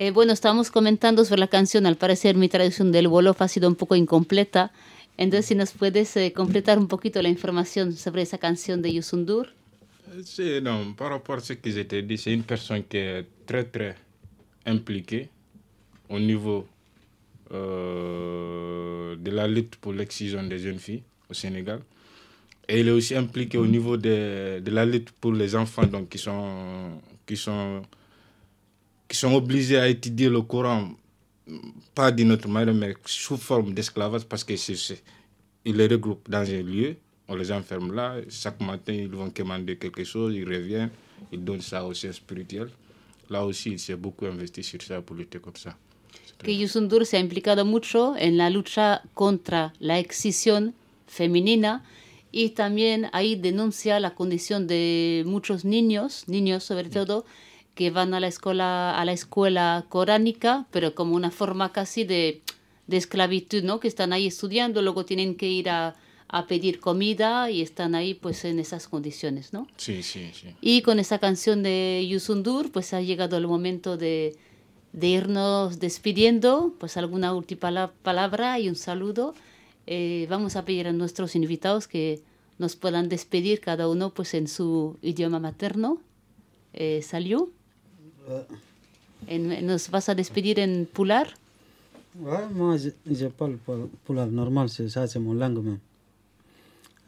Eh, bueno, estábamos comentando sobre la canción. Al parecer, mi traducción del Wolof ha sido un poco incompleta. Entonces, si nos puedes eh, completar un poquito la información sobre esa canción de Yusundur. C'est, non, par rapport à ce que je dit, c'est une personne qui est très très impliquée au niveau euh, de la lutte pour l'excision des jeunes filles au Sénégal. Et il est aussi impliqué au niveau de, de la lutte pour les enfants donc, qui, sont, qui, sont, qui sont obligés à étudier le Coran, pas d'une autre manière, mais sous forme d'esclavage, parce que c'est, c'est- il les regroupe dans un lieu, on les enferme là, chaque matin ils vont commander quelque chose, ils reviennent, ils donnent ça au sein spirituel. Là aussi, il s'est beaucoup investi sur ça pour lutter contre ça. que Yusundur se ha implicado mucho en la lucha contra la excisión femenina y también ahí denuncia la condición de muchos niños, niños sobre todo, que van a la escuela, a la escuela coránica, pero como una forma casi de, de esclavitud, ¿no? Que están ahí estudiando, luego tienen que ir a, a pedir comida y están ahí pues en esas condiciones, ¿no? Sí, sí, sí. Y con esa canción de Yusundur, pues ha llegado el momento de, de irnos despidiendo. Pues alguna última pala- palabra y un saludo. Eh, vamos a pedir a nuestros invitados que nos puedan despedir cada uno pues en su idioma materno. Eh, Saliu, en- ¿nos vas a despedir en Pular? Pour la normale, c'est ça, c'est mon langue même.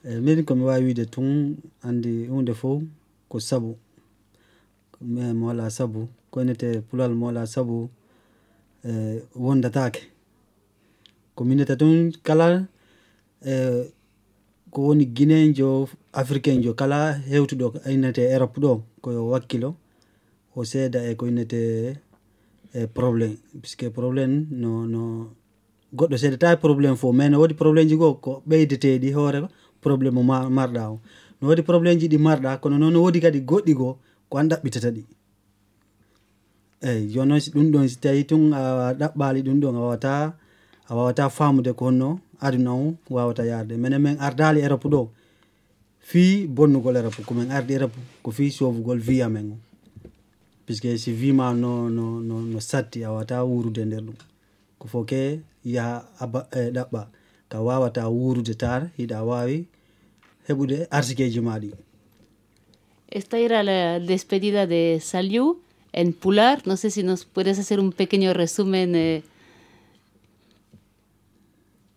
Eh, mimi comme wa de tun andi hunde fo ko sabu me mo la sabu ko nete pulal mo la sabu eh, wondatake communauté tun kala eh, ko woni guinéen jo africain jo kala hewtuɗo ko innete europe ɗo koyo wakkilo o seeda e ko innete e probléme puisque probléme no no goɗɗo seedata probléme fo mais no woodi probléme ji goo ko ɓeydeteɗi hoore probléme ma- marɗa o no woodi probléme ji ɗi marɗa kono noon no woodi kadi goɗɗi goo ko an ɗaɓɓitata ɗi eyyi joni noon ɗum ɗon si tawi tun a ɗaɓɓali ɗum ɗon a wawata a wawata famude ko honno aduna o wawata yarde. Minen min ardali europe ɗo fi bonnugol europe komin ardi europe ko fi sowugol vie amen o puisque si wima no no no, no satti a wawata wurude nder ɗum ko fo ke yaha aba e ɗaɓɓa ka wawata wurude tar hiɗa wawi heɓude arsikeji ma ɗi Esta era la despedida de Saliu en Pular. No sé si nos puedes hacer un pequeño resumen eh,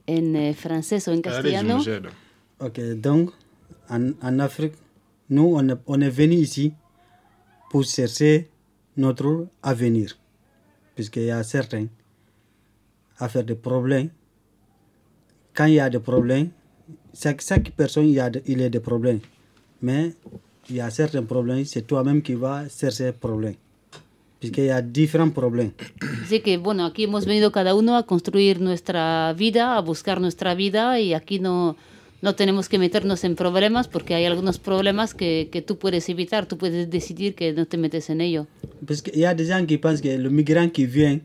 en eh, francés o en castellano. Ok, donc en, en Afrique, nous, on est, on est venu ici pour chercher notre avenir. Puisqu'il y a certains affaires de problèmes. Quand il y a des problèmes, chaque, chaque personne, il, y a de- il y a des problèmes. Mais il y a certains problèmes, c'est toi-même qui vas chercher problèmes. Puisqu'il y a différents problèmes. Así que bueno, aquí hemos venido cada uno a construir nuestra vida, a buscar nuestra vida y aquí no, no tenemos que meternos en problemas porque hay algunos problemas que, que tú puedes evitar, tú puedes decidir que no te metes en ello. Parce qu'il y a des que le migrant qui vient,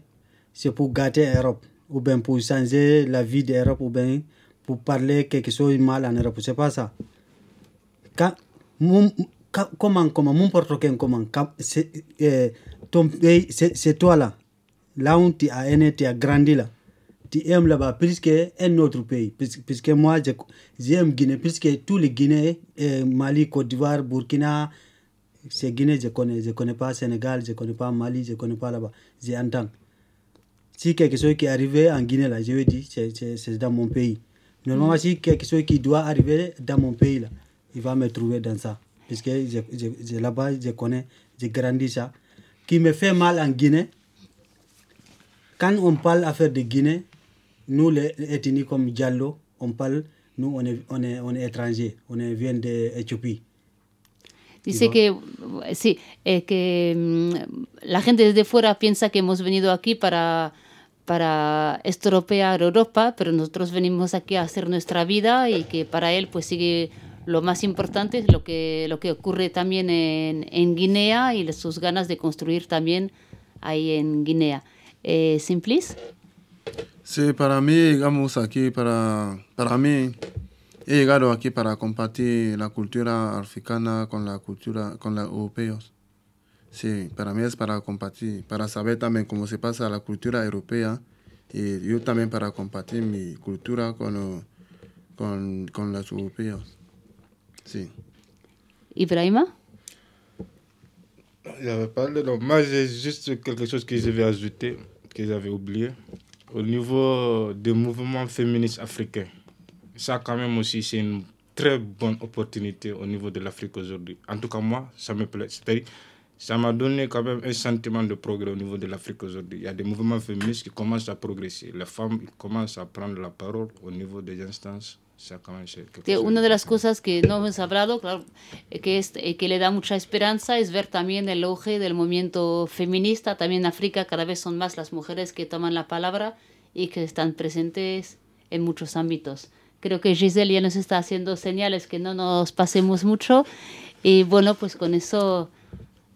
c'est pour gâter l'Europe, ou bien pour changer la vie de l'Europe, ou bien pour parler mal en Europe. C'est pas ça. Quand, mon- quand- comment, comment, n'importe quel comment, c'est, c'est toi là, là où tu as tu as grandi là. Tu là-bas plus qu'un autre pays. Puisque, puisque moi, j'aime Guinée, puisque tous les Guinéens, euh, Mali, Côte d'Ivoire, Burkina, c'est Guinée, je connais. Je connais pas Sénégal, je connais pas Mali, je connais pas là-bas. J'entends. Si quelque chose qui est arrivé en Guinée, là, je vais dire, c'est- dans mon pays. Normalement, si quelque chose qui doit arriver dans mon pays, là, il va me trouver dans ça. Je, je- là-bas, je connais, j'ai grandi ça. Qui me fait mal en Guinée, quand on parle affaire de Guinée, nous, les ethnies comme Diallo, on parle, nous, on est, on est, on est étrangers, on est, vient d'Éthiopie. Dice que sí, eh, que mm, la gente desde fuera piensa que hemos venido aquí para, para estropear Europa, pero nosotros venimos aquí a hacer nuestra vida y que para él pues sigue lo más importante es lo que, lo que ocurre también en, en Guinea y sus ganas de construir también ahí en Guinea. Eh, Simplis, Sí, para mí llegamos aquí para, para mí he llegado aquí para compartir la cultura africana con la cultura con la europea. Sí, para mí es para compartir, para saber también cómo se pasa la cultura europea y yo también para compartir mi cultura con, con, con los europeos. Sí. Ibrahima? J'avais parlé, donc moi j'ai juste quelque chose que je vais ajouter, que j'avais oublié. Au niveau des mouvements féministes africains, ça quand même aussi c'est une très bonne opportunité au niveau de l'Afrique aujourd'hui. En tout cas moi, ça me plaît. C'est-à-dire, ça m'a donné quand même un sentiment de progrès au niveau de l'Afrique aujourd'hui. Il y a des mouvements féministes qui commencent à progresser. Les femmes commencent à prendre la parole au niveau des instances. Una de las cosas que no hemos hablado, claro, eh, que, es, eh, que le da mucha esperanza es ver también el auge del movimiento feminista. También en África cada vez son más las mujeres que toman la palabra y que están presentes en muchos ámbitos. Creo que Giselle ya nos está haciendo señales que no nos pasemos mucho. Y bueno, pues con eso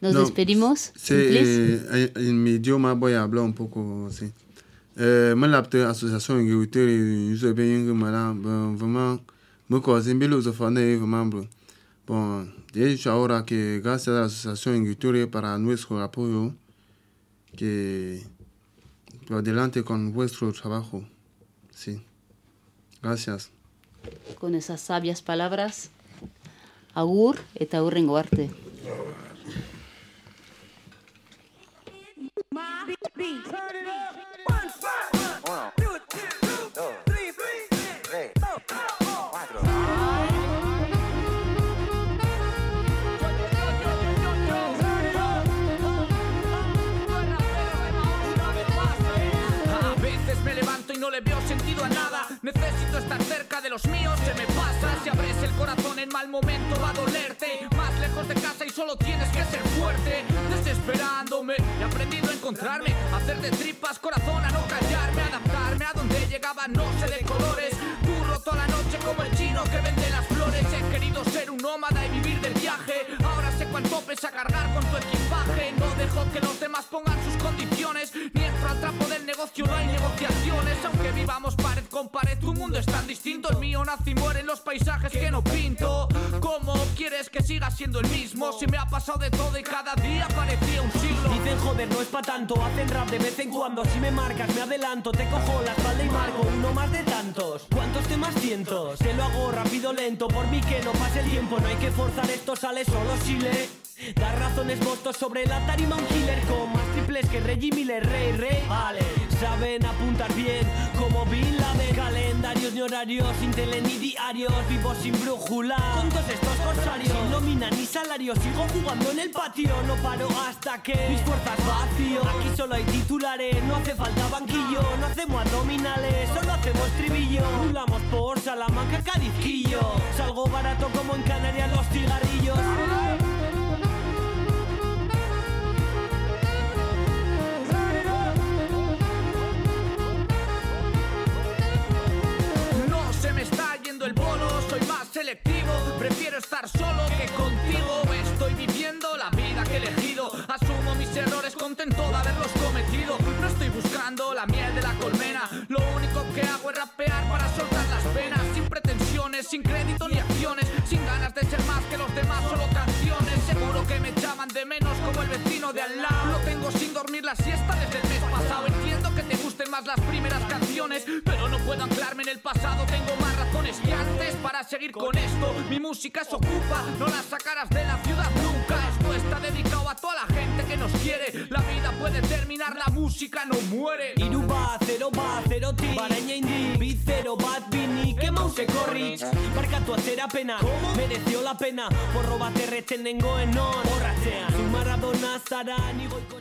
nos No, despedimos. Sí, eh, en mi idioma voy a hablar un poco, sí. Eh, la et je vais bien que madame, bon, vraiment, me cause un bilo de fane, vraiment, bon. Bon, de hecho ahora que gracias a la asociación agriculture para nuestro apoyo, que adelante con vuestro trabajo, sí. Gracias. Con esas sabias palabras. Agur eta hurrengo arte. me levanto y no le veo de los míos se me pasa. Si abres el corazón en mal momento va a dolerte. Más lejos de casa y solo tienes que ser fuerte. Desesperándome he aprendido a encontrarme a Hacer de tripas corazón a no callarme Adaptarme a donde llegaba no sé de colores. Curro toda la noche como el chino que vende las He querido ser un nómada y vivir del viaje. Ahora sé cuánto pesa cargar con tu equipaje. No dejo que los demás pongan sus condiciones. Ni entro al trapo del negocio, no hay negociaciones. Aunque vivamos pared con pared, tu mundo es tan distinto. El mío nace y muere en los paisajes que no pinto. ¿Cómo quieres que siga siendo el mismo? Si me ha pasado de todo y cada día parecía un siglo. Dicen joder, no es pa' tanto, hacen rap de vez en cuando. Si me marcas, me adelanto, te cojo la espalda y marco Uno más de tantos, ¿cuántos temas cientos? Te lo hago rápido, lento, por mí que no pase el tiempo No hay que forzar, esto sale solo si le Das razones votos sobre la tarima un killer. Con más triples que Reggie Miller, rey, rey. Vale, saben apuntar bien como Bin Laden. Calendarios ni horarios, sin tele ni diarios Vivo sin brújula, con todos estos corsarios Sin nómina ni salario, sigo jugando en el patio No paro hasta que mis fuerzas vacío. Aquí solo hay titulares, no hace falta banquillo No hacemos abdominales, solo hacemos tribillo Rulamos por Salamanca, Cadizquillo Salgo barato como en Canarias los cigarrillos selectivo. Prefiero estar solo que contigo. Estoy viviendo la vida que he elegido. Asumo mis errores, contento de haberlos cometido. No estoy buscando la miel de la colmena. Lo único que hago es rapear para soltar las penas. Sin pretensiones, sin crédito ni acciones. Sin ganas de ser más que los demás, solo canciones. Seguro que me llaman de menos como el vecino de al lado. Lo tengo sin dormir la siesta desde el mes pasado. Que gusten más las primeras canciones, pero no puedo anclarme en el pasado. Tengo más razones que antes para seguir con esto. Mi música se ocupa, no la sacarás de la ciudad nunca. Esto está dedicado a toda la gente que nos quiere. La vida puede terminar, la música no muere. Iruba, zero ba, zero ti Baraina indi, bi zero bat bini Kema useko ritz Barkatu atzerapena Mereció la pena Porro bat erretzen dengoen non Horratzean Zu Maradona zara ni goiko